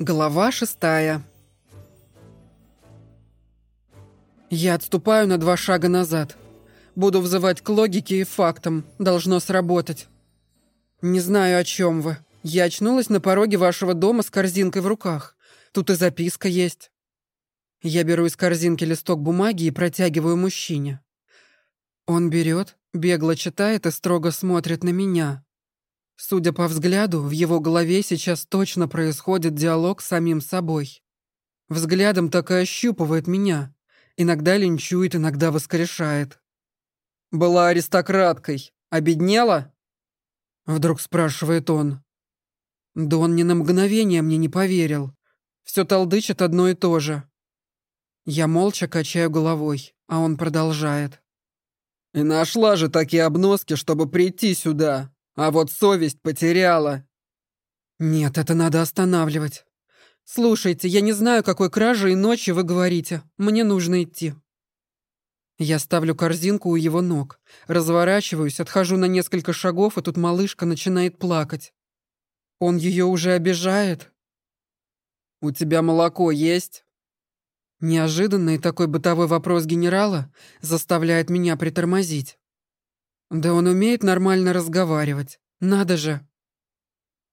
Глава шестая. Я отступаю на два шага назад. Буду взывать к логике и фактам. Должно сработать. Не знаю, о чем вы. Я очнулась на пороге вашего дома с корзинкой в руках. Тут и записка есть. Я беру из корзинки листок бумаги и протягиваю мужчине. Он берет, бегло читает и строго смотрит на меня. Судя по взгляду, в его голове сейчас точно происходит диалог с самим собой. Взглядом так и ощупывает меня. Иногда линчует, иногда воскрешает. «Была аристократкой. Обеднела?» Вдруг спрашивает он. Да он ни на мгновение мне не поверил. Все толдычит одно и то же. Я молча качаю головой, а он продолжает. «И нашла же такие обноски, чтобы прийти сюда. А вот совесть потеряла. Нет, это надо останавливать. Слушайте, я не знаю, какой кражи и ночи вы говорите. Мне нужно идти. Я ставлю корзинку у его ног, разворачиваюсь, отхожу на несколько шагов, и тут малышка начинает плакать. Он ее уже обижает. «У тебя молоко есть?» Неожиданный такой бытовой вопрос генерала заставляет меня притормозить. Да он умеет нормально разговаривать. Надо же.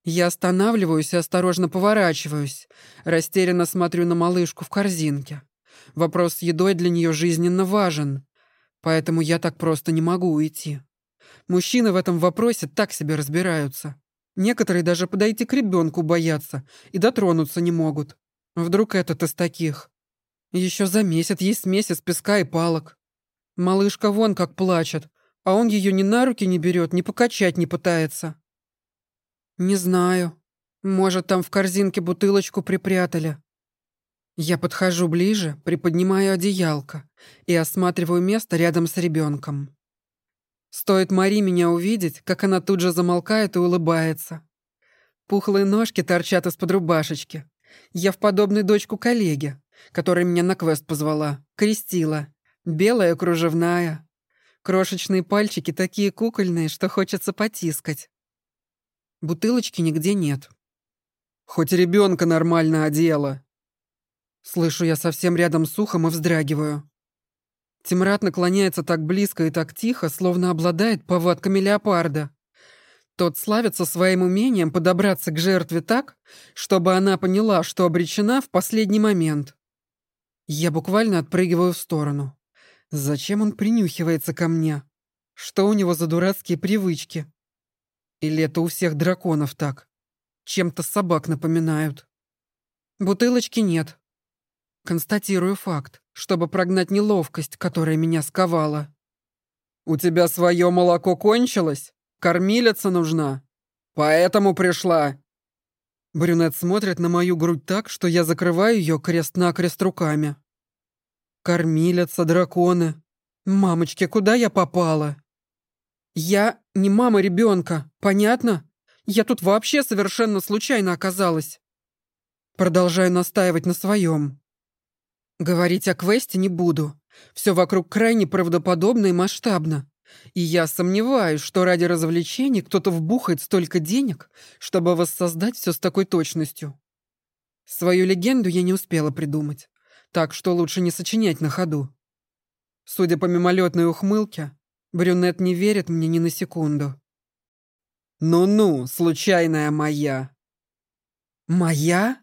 Я останавливаюсь и осторожно поворачиваюсь. Растерянно смотрю на малышку в корзинке. Вопрос с едой для нее жизненно важен. Поэтому я так просто не могу уйти. Мужчины в этом вопросе так себе разбираются. Некоторые даже подойти к ребенку боятся и дотронуться не могут. Вдруг этот из таких. Еще за месяц есть месяц песка и палок. Малышка вон как плачет, а он ее ни на руки не берет, ни покачать не пытается. Не знаю. Может, там в корзинке бутылочку припрятали. Я подхожу ближе, приподнимаю одеялко и осматриваю место рядом с ребенком. Стоит Мари меня увидеть, как она тут же замолкает и улыбается. Пухлые ножки торчат из-под рубашечки. Я в подобной дочку коллеги, которая меня на квест позвала, крестила. Белая кружевная, Крошечные пальчики такие кукольные, что хочется потискать. Бутылочки нигде нет. Хоть ребенка нормально одела. Слышу я совсем рядом с ухом и вздрагиваю. Тимрад наклоняется так близко и так тихо, словно обладает повадками леопарда. Тот славится своим умением подобраться к жертве так, чтобы она поняла, что обречена в последний момент. Я буквально отпрыгиваю в сторону. Зачем он принюхивается ко мне? Что у него за дурацкие привычки? Или это у всех драконов так? Чем-то собак напоминают. Бутылочки нет. Констатирую факт, чтобы прогнать неловкость, которая меня сковала. «У тебя свое молоко кончилось? Кормилица нужна? Поэтому пришла!» Брюнет смотрит на мою грудь так, что я закрываю ее крест-накрест руками. Кормилица, драконы. Мамочки, куда я попала? Я не мама ребенка, понятно? Я тут вообще совершенно случайно оказалась. Продолжаю настаивать на своем. Говорить о квесте не буду. Все вокруг крайне правдоподобно и масштабно. И я сомневаюсь, что ради развлечений кто-то вбухает столько денег, чтобы воссоздать все с такой точностью. Свою легенду я не успела придумать так что лучше не сочинять на ходу. Судя по мимолетной ухмылке, брюнет не верит мне ни на секунду. «Ну-ну, случайная моя». «Моя?»